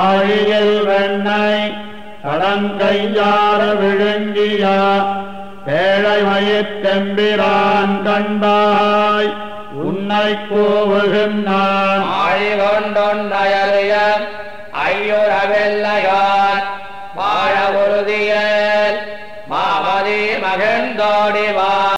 ஆழியில் வெண்ணை கடங்கையார விழுங்கிய பேழை மயிர்த்தெம்பிரான் கண்டாய். உன்னை கூவுகின்றான் ஆழிகொண்டொன்னயறிய ஐயுறவெல்லையான் வாழ உறுதியல் மாமதி மகிழ்ந்தோடிவார்